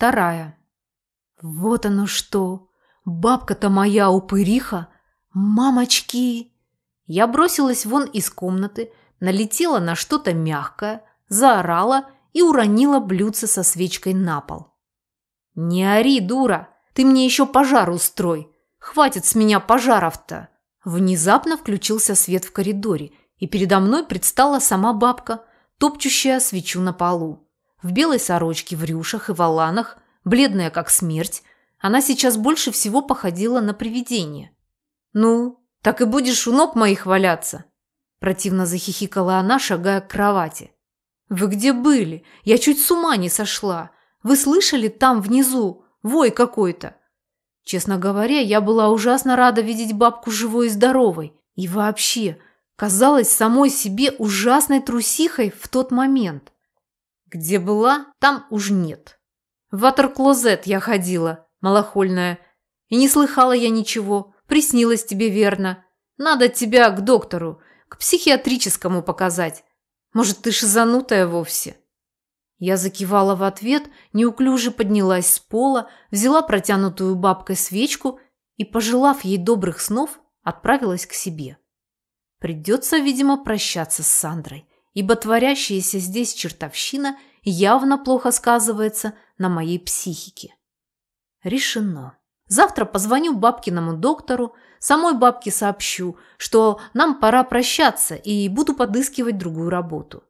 Вторая. Вот оно что! Бабка-то моя упыриха! Мамочки! Я бросилась вон из комнаты, налетела на что-то мягкое, заорала и уронила блюдце со свечкой на пол. «Не ори, дура! Ты мне еще пожар устрой! Хватит с меня пожаров-то!» Внезапно включился свет в коридоре, и передо мной предстала сама бабка, топчущая свечу на полу. В белой сорочке, в рюшах и воланах, бледная как смерть, она сейчас больше всего походила на привидение. «Ну, так и будешь у ног моих валяться?» Противно захихикала она, шагая к кровати. «Вы где были? Я чуть с ума не сошла. Вы слышали там внизу? Вой какой-то!» Честно говоря, я была ужасно рада видеть бабку живой и здоровой. И вообще, казалась самой себе ужасной трусихой в тот момент. Где была, там уж нет. В ватер-клозет я ходила, малохольная. И не слыхала я ничего. Приснилось тебе верно. Надо тебя к доктору, к психиатрическому показать. Может, ты шизанутая вовсе?» Я закивала в ответ, неуклюже поднялась с пола, взяла протянутую бабкой свечку и, пожелав ей добрых снов, отправилась к себе. Придется, видимо, прощаться с Сандрой, ибо творящаяся здесь чертовщина явно плохо сказывается на моей психике. Решено. Завтра позвоню бабкиному доктору, самой бабке сообщу, что нам пора прощаться и буду подыскивать другую работу.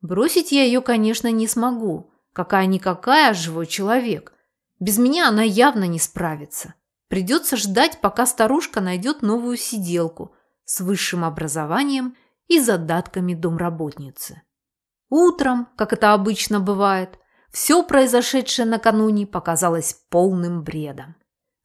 Бросить я ее, конечно, не смогу. Какая-никакая, живой человек. Без меня она явно не справится. Придется ждать, пока старушка найдет новую сиделку с высшим образованием и задатками домработницы. Утром, как это обычно бывает, все произошедшее накануне показалось полным бредом.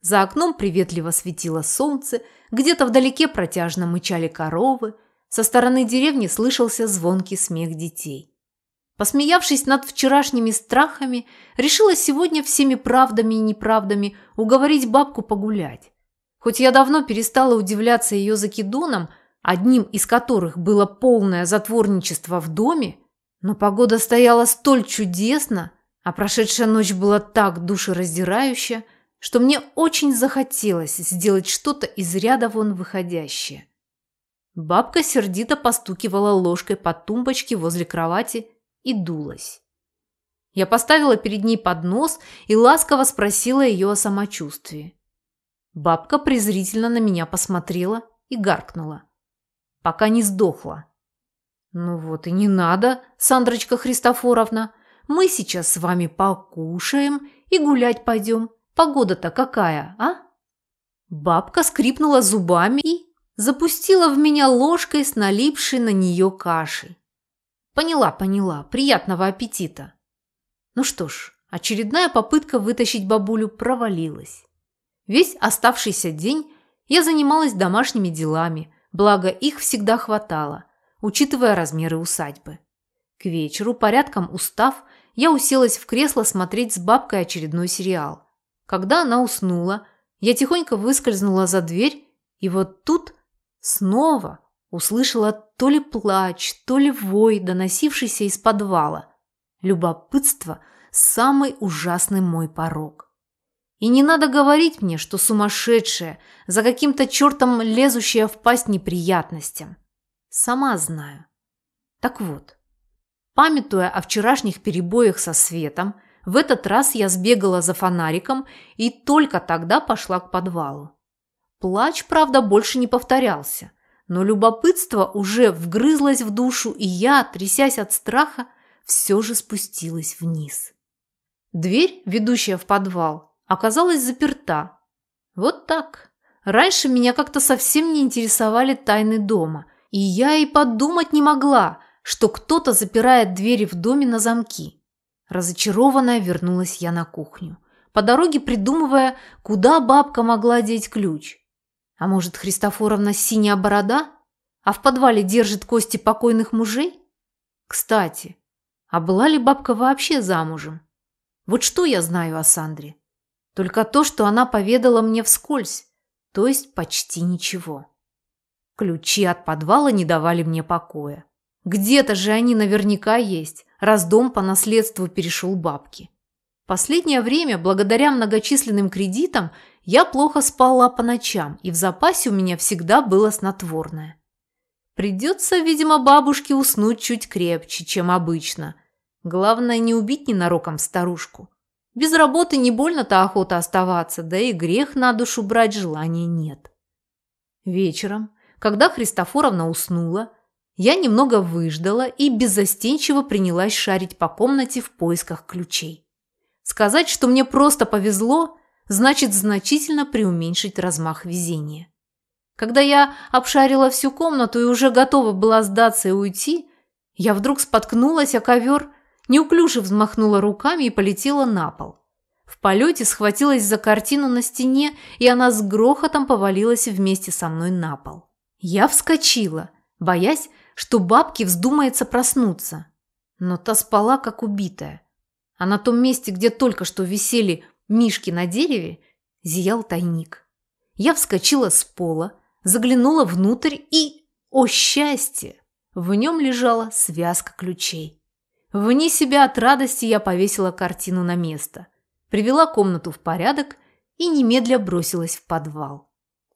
За окном приветливо светило солнце, где-то вдалеке протяжно мычали коровы, со стороны деревни слышался звонкий смех детей. Посмеявшись над вчерашними страхами, решила сегодня всеми правдами и неправдами уговорить бабку погулять. Хоть я давно перестала удивляться ее закидонам, одним из которых было полное затворничество в доме, но погода стояла столь чудесно, а прошедшая ночь была так душераздирающая, что мне очень захотелось сделать что-то из ряда вон выходящее. Бабка сердито постукивала ложкой по тумбочке возле кровати и дулась. Я поставила перед ней поднос и ласково спросила ее о самочувствии. Бабка презрительно на меня посмотрела и гаркнула. Пока не сдохла. Ну вот и не надо, Сандрочка Христофоровна. Мы сейчас с вами покушаем и гулять пойдем. Погода-то какая, а?» Бабка скрипнула зубами и запустила в меня ложкой с налипшей на нее кашей. «Поняла, поняла. Приятного аппетита!» Ну что ж, очередная попытка вытащить бабулю провалилась. Весь оставшийся день я занималась домашними делами, благо их всегда хватало, учитывая размеры усадьбы. К вечеру, порядком устав, я уселась в кресло смотреть с бабкой очередной сериал. Когда она уснула, я тихонько выскользнула за дверь, и вот тут снова услышала то ли плач, то ли вой, доносившийся из подвала. Любопытство – самый ужасный мой порог. И не надо говорить мне, что сумасшедшая, за каким-то чертом лезущая в пасть неприятностям. Сама знаю. Так вот, памятуя о вчерашних перебоях со светом, в этот раз я сбегала за фонариком и только тогда пошла к подвалу. Плач, правда, больше не повторялся, но любопытство уже вгрызлось в душу, и я, трясясь от страха, все же спустилась вниз. Дверь, ведущая в подвал, оказалась заперта. Вот так. Раньше меня как-то совсем не интересовали тайны дома, и я и подумать не могла, что кто-то запирает двери в доме на замки. Разочарованная вернулась я на кухню, по дороге придумывая, куда бабка могла деть ключ. А может, Христофоровна синяя борода, а в подвале держит кости покойных мужей? Кстати, а была ли бабка вообще замужем? Вот что я знаю о Сандре? Только то, что она поведала мне вскользь, то есть почти ничего. Ключи от подвала не давали мне покоя. Где-то же они наверняка есть, раз дом по наследству перешел бабке. Последнее время, благодаря многочисленным кредитам, я плохо спала по ночам, и в запасе у меня всегда было снотворное. Придется, видимо, бабушке уснуть чуть крепче, чем обычно. Главное, не убить ненароком старушку. Без работы не больно-то охота оставаться, да и грех на душу брать желания нет. Вечером, когда Христофоровна уснула, я немного выждала и беззастенчиво принялась шарить по комнате в поисках ключей. Сказать, что мне просто повезло, значит значительно преуменьшить размах везения. Когда я обшарила всю комнату и уже готова была сдаться и уйти, я вдруг споткнулась о ковер, неуклюже взмахнула руками и полетела на пол. В полете схватилась за картину на стене, и она с грохотом повалилась вместе со мной на пол. Я вскочила, боясь, что бабке вздумается проснуться. Но та спала, как убитая а на том месте, где только что висели мишки на дереве, зиял тайник. Я вскочила с пола, заглянула внутрь и, о счастье, в нем лежала связка ключей. Вне себя от радости я повесила картину на место, привела комнату в порядок и немедля бросилась в подвал.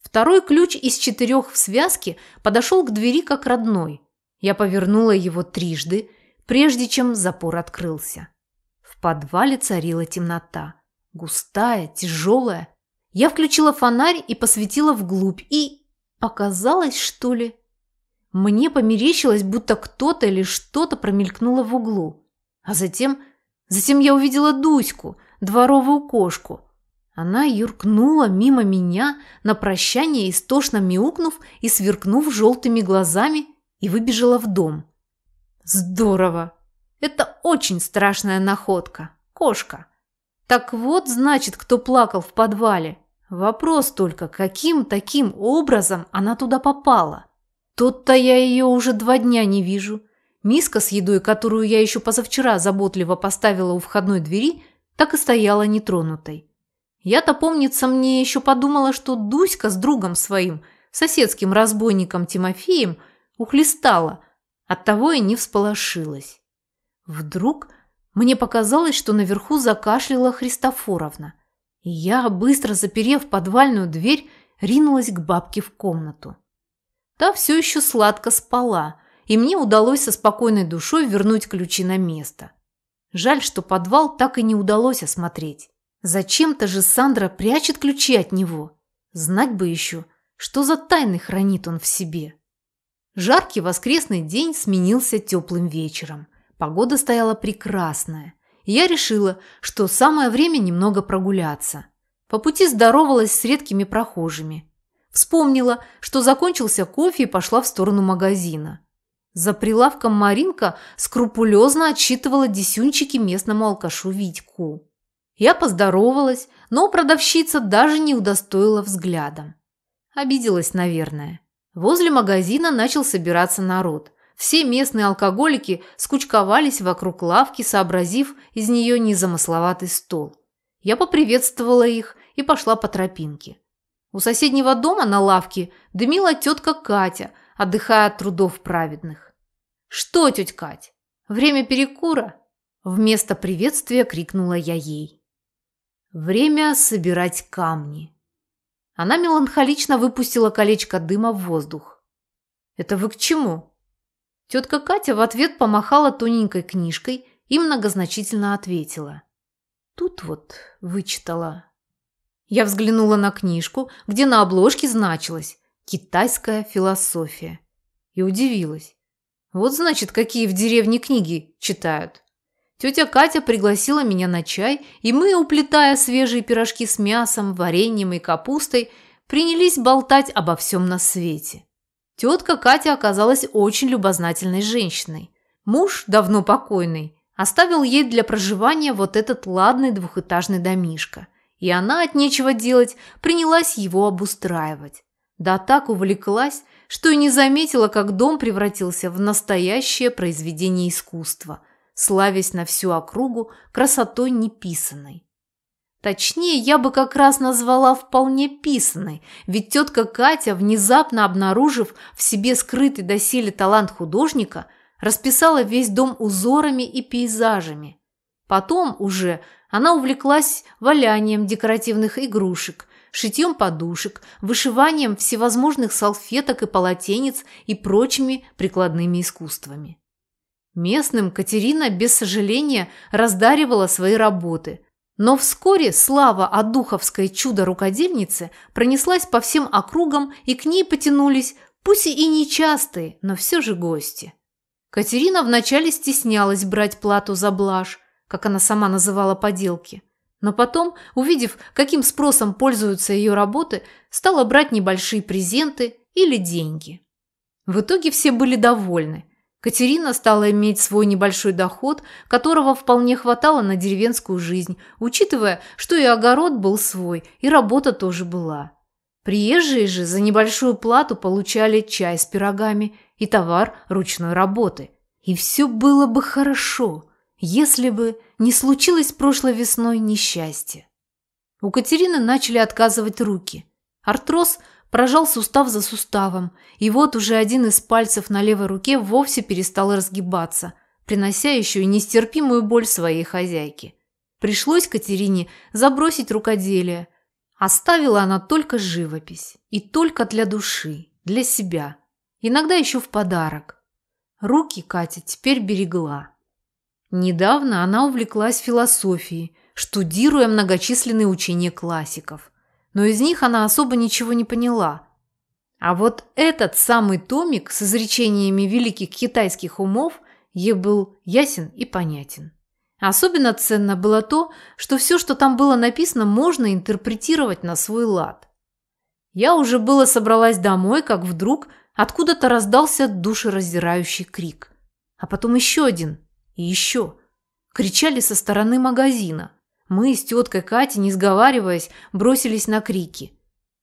Второй ключ из четырех в связке подошел к двери как родной. Я повернула его трижды, прежде чем запор открылся. В подвале царила темнота. Густая, тяжелая. Я включила фонарь и посветила вглубь. И... Показалось, что ли? Мне померещилось, будто кто-то или что-то промелькнуло в углу. А затем... Затем я увидела Дуську, дворовую кошку. Она юркнула мимо меня на прощание, истошно мяукнув и сверкнув желтыми глазами, и выбежала в дом. Здорово! Это очень страшная находка. Кошка. Так вот, значит, кто плакал в подвале. Вопрос только, каким таким образом она туда попала? Тут-то я ее уже два дня не вижу. Миска с едой, которую я еще позавчера заботливо поставила у входной двери, так и стояла нетронутой. Я-то, помнится, мне еще подумала, что Дуська с другом своим, соседским разбойником Тимофеем, ухлестала, оттого и не всполошилась. Вдруг мне показалось, что наверху закашляла Христофоровна, и я, быстро заперев подвальную дверь, ринулась к бабке в комнату. Та все еще сладко спала, и мне удалось со спокойной душой вернуть ключи на место. Жаль, что подвал так и не удалось осмотреть. Зачем-то же Сандра прячет ключи от него. Знать бы еще, что за тайны хранит он в себе. Жаркий воскресный день сменился теплым вечером – Погода стояла прекрасная, и я решила, что самое время немного прогуляться. По пути здоровалась с редкими прохожими. Вспомнила, что закончился кофе и пошла в сторону магазина. За прилавком Маринка скрупулезно отсчитывала десюнчики местному алкашу Витьку. Я поздоровалась, но продавщица даже не удостоила взглядом. Обиделась, наверное. Возле магазина начал собираться народ. Все местные алкоголики скучковались вокруг лавки, сообразив из нее незамысловатый стол. Я поприветствовала их и пошла по тропинке. У соседнего дома на лавке дымила тетка Катя, отдыхая от трудов праведных. «Что, тетя Кать, время перекура?» Вместо приветствия крикнула я ей. «Время собирать камни». Она меланхолично выпустила колечко дыма в воздух. «Это вы к чему?» Тетка Катя в ответ помахала тоненькой книжкой и многозначительно ответила. Тут вот вычитала. Я взглянула на книжку, где на обложке значилось «Китайская философия» и удивилась. Вот значит, какие в деревне книги читают. Тетя Катя пригласила меня на чай, и мы, уплетая свежие пирожки с мясом, вареньем и капустой, принялись болтать обо всем на свете. Тетка Катя оказалась очень любознательной женщиной. Муж, давно покойный, оставил ей для проживания вот этот ладный двухэтажный домишко. И она от нечего делать принялась его обустраивать. Да так увлеклась, что и не заметила, как дом превратился в настоящее произведение искусства, славясь на всю округу красотой неписанной. Точнее, я бы как раз назвала вполне писанной, ведь тетка Катя, внезапно обнаружив в себе скрытый доселе талант художника, расписала весь дом узорами и пейзажами. Потом уже, она увлеклась валянием декоративных игрушек, шитьем подушек, вышиванием всевозможных салфеток и полотенец и прочими прикладными искусствами. Местным Катерина без сожаления раздаривала свои работы, но вскоре слава о духовской чудо-рукодельнице пронеслась по всем округам, и к ней потянулись, пусть и нечастые, но все же гости. Катерина вначале стеснялась брать плату за блажь, как она сама называла поделки, но потом, увидев, каким спросом пользуются ее работы, стала брать небольшие презенты или деньги. В итоге все были довольны – Катерина стала иметь свой небольшой доход, которого вполне хватало на деревенскую жизнь, учитывая, что и огород был свой, и работа тоже была. Приезжие же за небольшую плату получали чай с пирогами и товар ручной работы. И все было бы хорошо, если бы не случилось прошлой весной несчастье. У Катерины начали отказывать руки. Артроз – Прожал сустав за суставом, и вот уже один из пальцев на левой руке вовсе перестал разгибаться, принося еще и нестерпимую боль своей хозяйке. Пришлось Катерине забросить рукоделие. Оставила она только живопись. И только для души, для себя. Иногда еще в подарок. Руки Катя теперь берегла. Недавно она увлеклась философией, штудируя многочисленные учения классиков – но из них она особо ничего не поняла. А вот этот самый томик с изречениями великих китайских умов ей был ясен и понятен. Особенно ценно было то, что все, что там было написано, можно интерпретировать на свой лад. Я уже было собралась домой, как вдруг откуда-то раздался душераздирающий крик. А потом еще один и еще. Кричали со стороны магазина. Мы с теткой Катей, не сговариваясь, бросились на крики.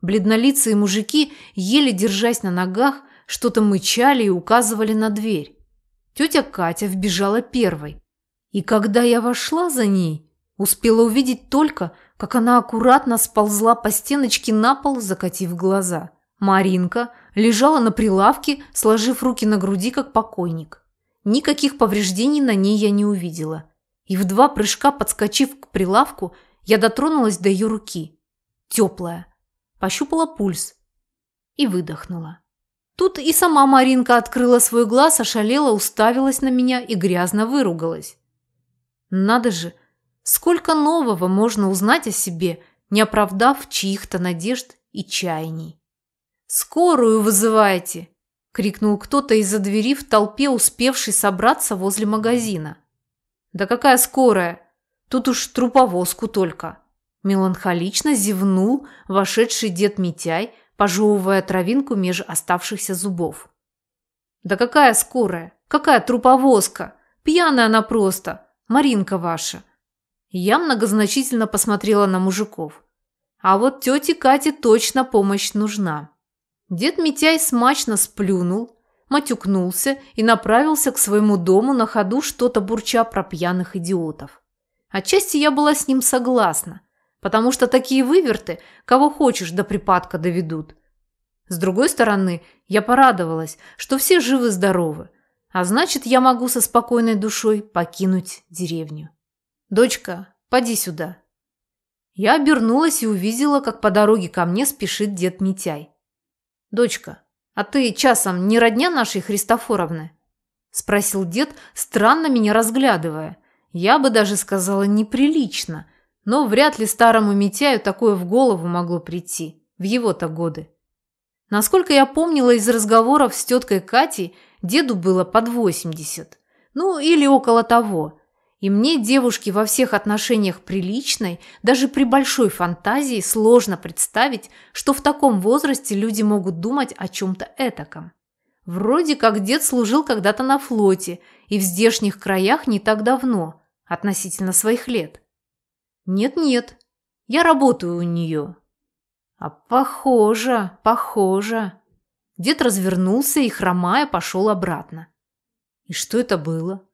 Бледнолицые мужики, еле держась на ногах, что-то мычали и указывали на дверь. Тетя Катя вбежала первой. И когда я вошла за ней, успела увидеть только, как она аккуратно сползла по стеночке на пол, закатив глаза. Маринка лежала на прилавке, сложив руки на груди, как покойник. Никаких повреждений на ней я не увидела и в два прыжка, подскочив к прилавку, я дотронулась до ее руки. Теплая. Пощупала пульс и выдохнула. Тут и сама Маринка открыла свой глаз, ошалела, уставилась на меня и грязно выругалась. Надо же, сколько нового можно узнать о себе, не оправдав чьих-то надежд и чаяний. «Скорую вызывайте!» – крикнул кто-то из-за двери в толпе, успевший собраться возле магазина. «Да какая скорая? Тут уж труповозку только!» Меланхолично зевнул вошедший дед Митяй, пожевывая травинку меж оставшихся зубов. «Да какая скорая? Какая труповозка? Пьяная она просто! Маринка ваша!» Я многозначительно посмотрела на мужиков. А вот тете Кате точно помощь нужна. Дед Митяй смачно сплюнул, матюкнулся и направился к своему дому на ходу что-то бурча про пьяных идиотов. Отчасти я была с ним согласна, потому что такие выверты, кого хочешь, до припадка доведут. С другой стороны, я порадовалась, что все живы-здоровы, а значит, я могу со спокойной душой покинуть деревню. «Дочка, поди сюда». Я обернулась и увидела, как по дороге ко мне спешит дед Митяй. «Дочка, «А ты часом не родня нашей Христофоровны?» – спросил дед, странно меня разглядывая. Я бы даже сказала неприлично, но вряд ли старому Митяю такое в голову могло прийти, в его-то годы. Насколько я помнила из разговоров с теткой Катей, деду было под 80, ну или около того – и мне, девушке во всех отношениях приличной, даже при большой фантазии сложно представить, что в таком возрасте люди могут думать о чем-то этаком. Вроде как дед служил когда-то на флоте и в здешних краях не так давно, относительно своих лет. Нет-нет, я работаю у нее. А похоже, похоже. Дед развернулся и, хромая, пошел обратно. И что это было?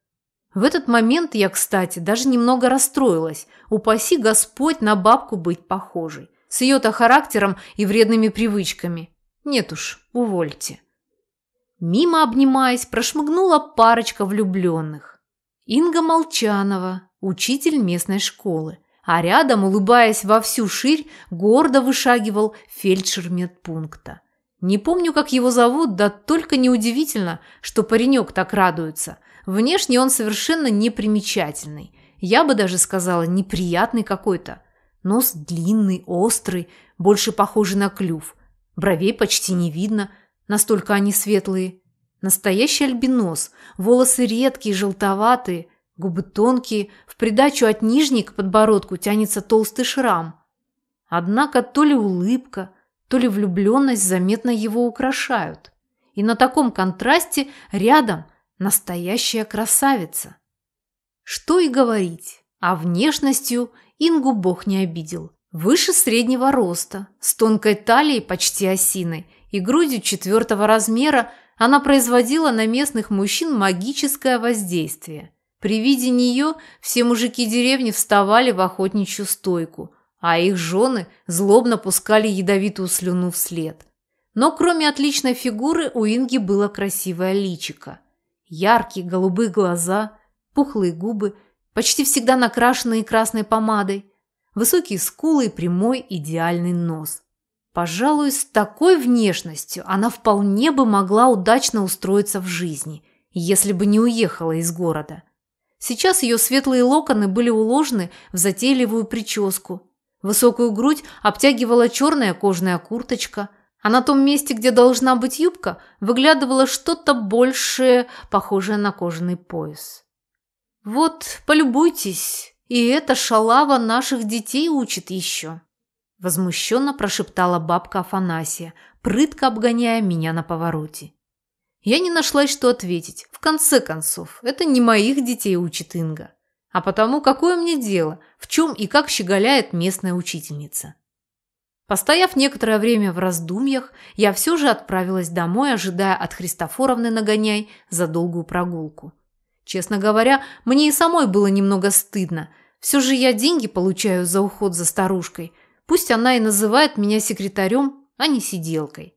В этот момент я, кстати, даже немного расстроилась. Упаси Господь на бабку быть похожей. С ее-то характером и вредными привычками. Нет уж, увольте. Мимо обнимаясь, прошмыгнула парочка влюбленных. Инга Молчанова, учитель местной школы. А рядом, улыбаясь во всю ширь, гордо вышагивал фельдшер медпункта. Не помню, как его зовут, да только неудивительно, что паренек так радуется. Внешне он совершенно непримечательный. Я бы даже сказала, неприятный какой-то. Нос длинный, острый, больше похожий на клюв. Бровей почти не видно, настолько они светлые. Настоящий альбинос, волосы редкие, желтоватые, губы тонкие, в придачу от нижней к подбородку тянется толстый шрам. Однако то ли улыбка, то ли влюбленность заметно его украшают. И на таком контрасте рядом настоящая красавица. Что и говорить, а внешностью Ингу бог не обидел. Выше среднего роста, с тонкой талией почти осиной и грудью четвертого размера она производила на местных мужчин магическое воздействие. При виде нее все мужики деревни вставали в охотничью стойку, а их жены злобно пускали ядовитую слюну вслед. Но кроме отличной фигуры у Инги было красивое личико. Яркие голубые глаза, пухлые губы, почти всегда накрашенные красной помадой, высокие скулы и прямой идеальный нос. Пожалуй, с такой внешностью она вполне бы могла удачно устроиться в жизни, если бы не уехала из города. Сейчас ее светлые локоны были уложены в затейливую прическу. Высокую грудь обтягивала черная кожаная курточка, а на том месте, где должна быть юбка, выглядывало что-то большее, похожее на кожаный пояс. «Вот, полюбуйтесь, и эта шалава наших детей учит еще». Возмущенно прошептала бабка Афанасия, прытко обгоняя меня на повороте. Я не нашлась, что ответить. В конце концов, это не моих детей учит Инга. А потому какое мне дело, в чем и как щеголяет местная учительница? Постояв некоторое время в раздумьях, я все же отправилась домой, ожидая от Христофоровны нагоняй за долгую прогулку. Честно говоря, мне и самой было немного стыдно. Все же я деньги получаю за уход за старушкой – Пусть она и называет меня секретарем, а не сиделкой.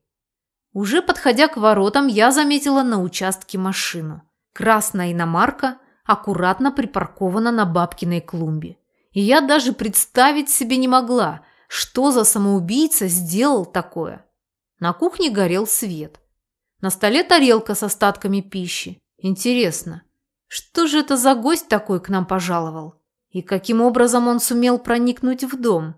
Уже подходя к воротам, я заметила на участке машину. Красная иномарка аккуратно припаркована на бабкиной клумбе. И я даже представить себе не могла, что за самоубийца сделал такое. На кухне горел свет. На столе тарелка с остатками пищи. Интересно, что же это за гость такой к нам пожаловал? И каким образом он сумел проникнуть в дом?